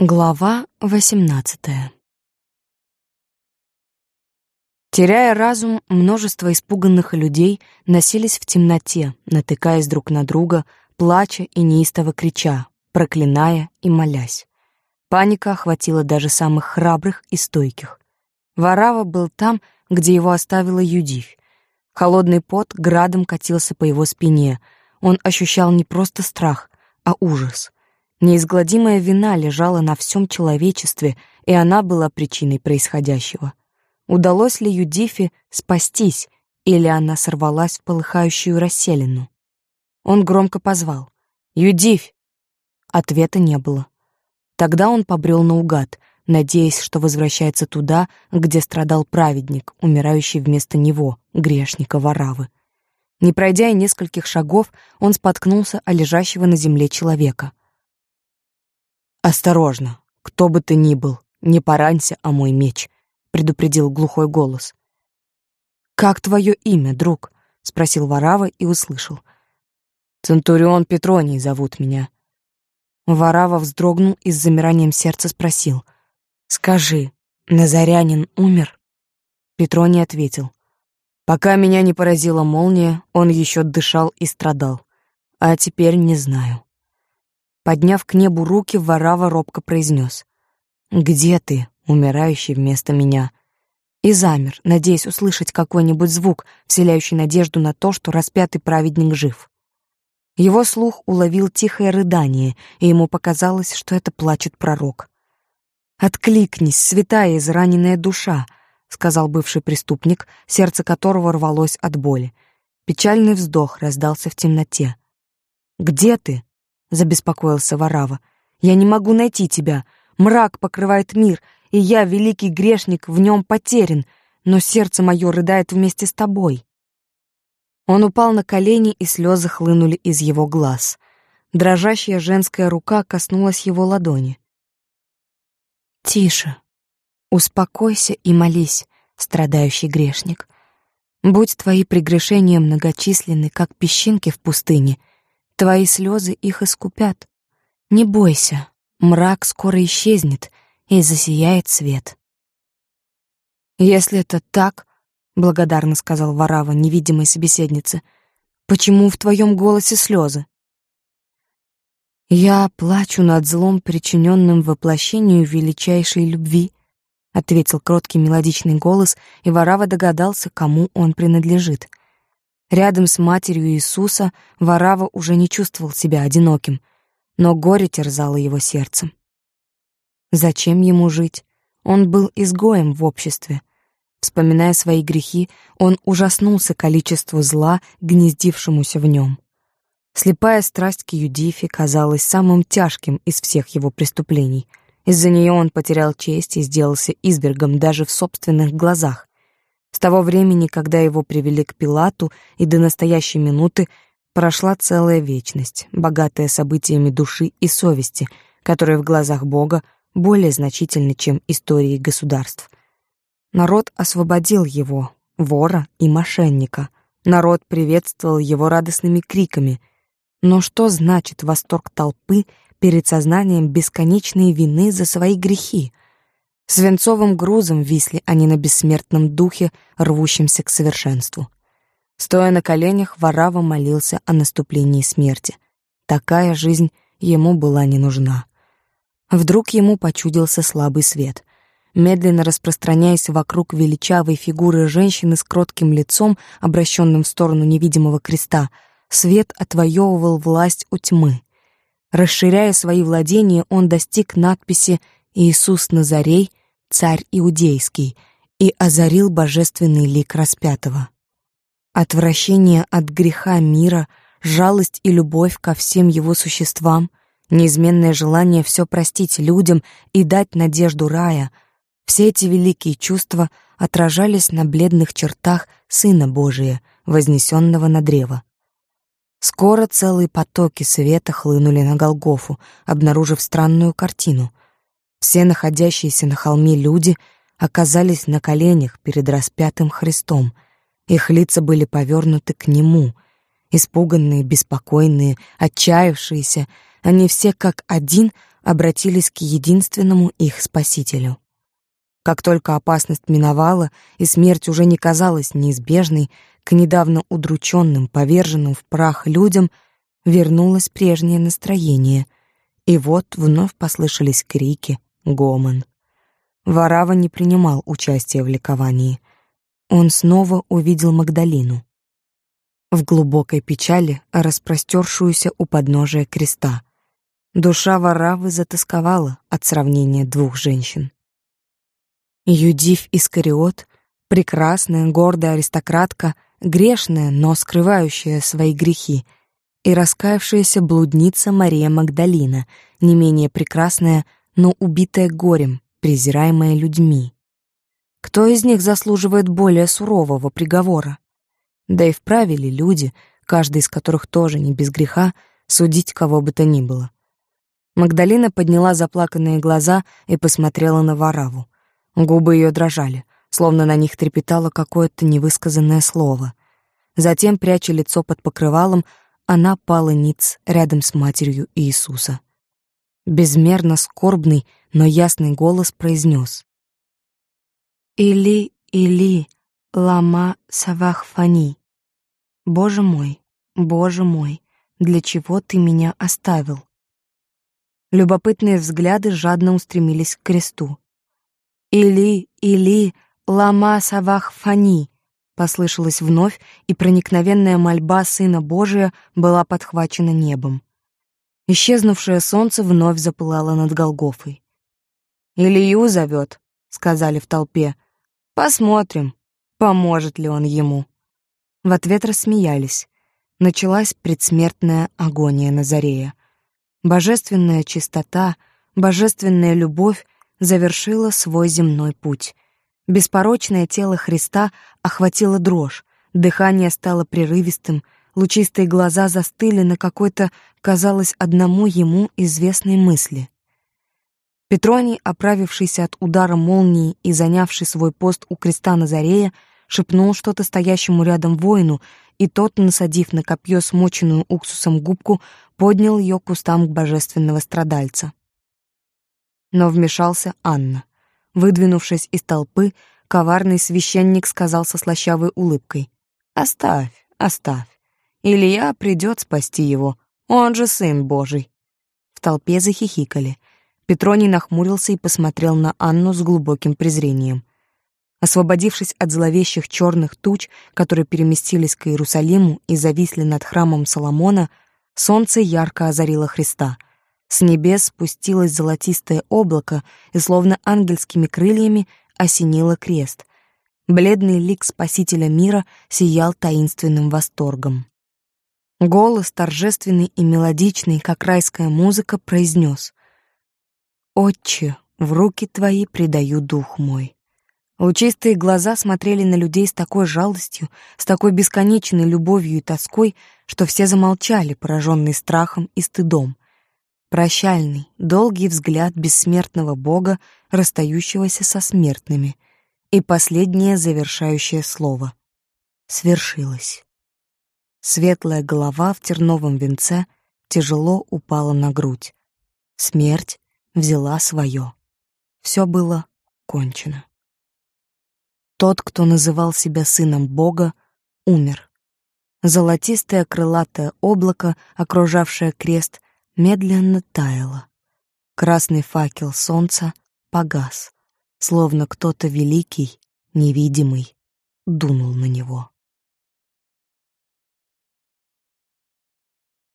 Глава восемнадцатая Теряя разум, множество испуганных людей носились в темноте, натыкаясь друг на друга, плача и неистово крича, проклиная и молясь. Паника охватила даже самых храбрых и стойких. Варава был там, где его оставила Юдивь. Холодный пот градом катился по его спине. Он ощущал не просто страх, а ужас — Неизгладимая вина лежала на всем человечестве, и она была причиной происходящего. Удалось ли Юдифе спастись, или она сорвалась в полыхающую расселину? Он громко позвал. «Юдифь!» Ответа не было. Тогда он побрел наугад, надеясь, что возвращается туда, где страдал праведник, умирающий вместо него, грешника Варавы. Не пройдя и нескольких шагов, он споткнулся о лежащего на земле человека. «Осторожно, кто бы ты ни был, не поранься о мой меч», — предупредил глухой голос. «Как твое имя, друг?» — спросил Варава и услышал. «Центурион Петроний зовут меня». Варава вздрогнул и с замиранием сердца спросил. «Скажи, Назарянин умер?» Петроний ответил. «Пока меня не поразила молния, он еще дышал и страдал. А теперь не знаю». Подняв к небу руки, Варава робко произнес. «Где ты, умирающий вместо меня?» И замер, надеясь услышать какой-нибудь звук, вселяющий надежду на то, что распятый праведник жив. Его слух уловил тихое рыдание, и ему показалось, что это плачет пророк. «Откликнись, святая израненная душа», — сказал бывший преступник, сердце которого рвалось от боли. Печальный вздох раздался в темноте. «Где ты?» Забеспокоился Варава. Я не могу найти тебя. Мрак покрывает мир, и я, великий грешник, в нем потерян, но сердце мое рыдает вместе с тобой. Он упал на колени, и слезы хлынули из его глаз. Дрожащая женская рука коснулась его ладони. «Тише, успокойся и молись, страдающий грешник. Будь твои прегрешения многочисленны, как песчинки в пустыне, Твои слезы их искупят. Не бойся, мрак скоро исчезнет, и засияет свет. Если это так, благодарно сказал Варава невидимой собеседнице, почему в твоем голосе слезы? Я плачу над злом, причиненным воплощению величайшей любви, ответил кроткий мелодичный голос, и Варава догадался, кому он принадлежит. Рядом с матерью Иисуса Варава уже не чувствовал себя одиноким, но горе терзало его сердцем. Зачем ему жить? Он был изгоем в обществе. Вспоминая свои грехи, он ужаснулся количеству зла, гнездившемуся в нем. Слепая страсть к Юдифе казалась самым тяжким из всех его преступлений. Из-за нее он потерял честь и сделался извергом даже в собственных глазах. С того времени, когда его привели к Пилату, и до настоящей минуты прошла целая вечность, богатая событиями души и совести, которые в глазах Бога более значительны, чем истории государств. Народ освободил его, вора и мошенника. Народ приветствовал его радостными криками. Но что значит восторг толпы перед сознанием бесконечной вины за свои грехи — Свинцовым грузом висли они на бессмертном духе, рвущемся к совершенству. Стоя на коленях, Варава молился о наступлении смерти. Такая жизнь ему была не нужна. Вдруг ему почудился слабый свет. Медленно распространяясь вокруг величавой фигуры женщины с кротким лицом, обращенным в сторону невидимого креста, свет отвоевывал власть у тьмы. Расширяя свои владения, он достиг надписи «Иисус Назарей, царь иудейский, и озарил божественный лик распятого. Отвращение от греха мира, жалость и любовь ко всем его существам, неизменное желание все простить людям и дать надежду рая — все эти великие чувства отражались на бледных чертах Сына Божия, вознесенного на древо. Скоро целые потоки света хлынули на Голгофу, обнаружив странную картину — все находящиеся на холме люди оказались на коленях перед распятым Христом. Их лица были повернуты к нему. Испуганные, беспокойные, отчаявшиеся, они все как один обратились к единственному их спасителю. Как только опасность миновала, и смерть уже не казалась неизбежной, к недавно удрученным, поверженным в прах людям вернулось прежнее настроение. И вот вновь послышались крики, гомон. Варава не принимал участия в ликовании. Он снова увидел Магдалину. В глубокой печали, распростершуюся у подножия креста. Душа Варавы затасковала от сравнения двух женщин. Юдив Искариот, прекрасная, гордая аристократка, грешная, но скрывающая свои грехи, и раскаявшаяся блудница Мария Магдалина, не менее прекрасная, но убитая горем, презираемая людьми. Кто из них заслуживает более сурового приговора? Да и вправе ли люди, каждый из которых тоже не без греха, судить кого бы то ни было? Магдалина подняла заплаканные глаза и посмотрела на Вараву. Губы ее дрожали, словно на них трепетало какое-то невысказанное слово. Затем, пряча лицо под покрывалом, она пала ниц рядом с матерью Иисуса. Безмерно скорбный, но ясный голос произнес. «Или, или, лама савахфани. Боже мой, Боже мой, для чего ты меня оставил?» Любопытные взгляды жадно устремились к кресту. «Или, или, лама савах фани», послышалось вновь, и проникновенная мольба Сына Божия была подхвачена небом. Исчезнувшее солнце вновь запылало над Голгофой. «Илью зовет», — сказали в толпе. «Посмотрим, поможет ли он ему». В ответ рассмеялись. Началась предсмертная агония Назарея. Божественная чистота, божественная любовь завершила свой земной путь. Беспорочное тело Христа охватило дрожь, дыхание стало прерывистым, лучистые глаза застыли на какой-то, казалось, одному ему известной мысли. Петроний, оправившийся от удара молнии и занявший свой пост у креста Назарея, шепнул что-то стоящему рядом воину, и тот, насадив на копье смоченную уксусом губку, поднял ее к устам божественного страдальца. Но вмешался Анна. Выдвинувшись из толпы, коварный священник сказал со слащавой улыбкой. «Оставь, оставь. Илья придет спасти его. Он же сын Божий». В толпе захихикали. Петроний нахмурился и посмотрел на Анну с глубоким презрением. Освободившись от зловещих черных туч, которые переместились к Иерусалиму и зависли над храмом Соломона, солнце ярко озарило Христа — с небес спустилось золотистое облако и словно ангельскими крыльями осенило крест. Бледный лик Спасителя мира сиял таинственным восторгом. Голос, торжественный и мелодичный, как райская музыка, произнес «Отче, в руки твои предаю дух мой». Лучистые глаза смотрели на людей с такой жалостью, с такой бесконечной любовью и тоской, что все замолчали, пораженные страхом и стыдом — Прощальный, долгий взгляд бессмертного Бога, расстающегося со смертными. И последнее завершающее слово. Свершилось. Светлая голова в терновом венце тяжело упала на грудь. Смерть взяла свое. Все было кончено. Тот, кто называл себя сыном Бога, умер. Золотистое крылатое облако, окружавшее крест, медленно таяло. Красный факел солнца погас, словно кто-то великий, невидимый, дунул на него.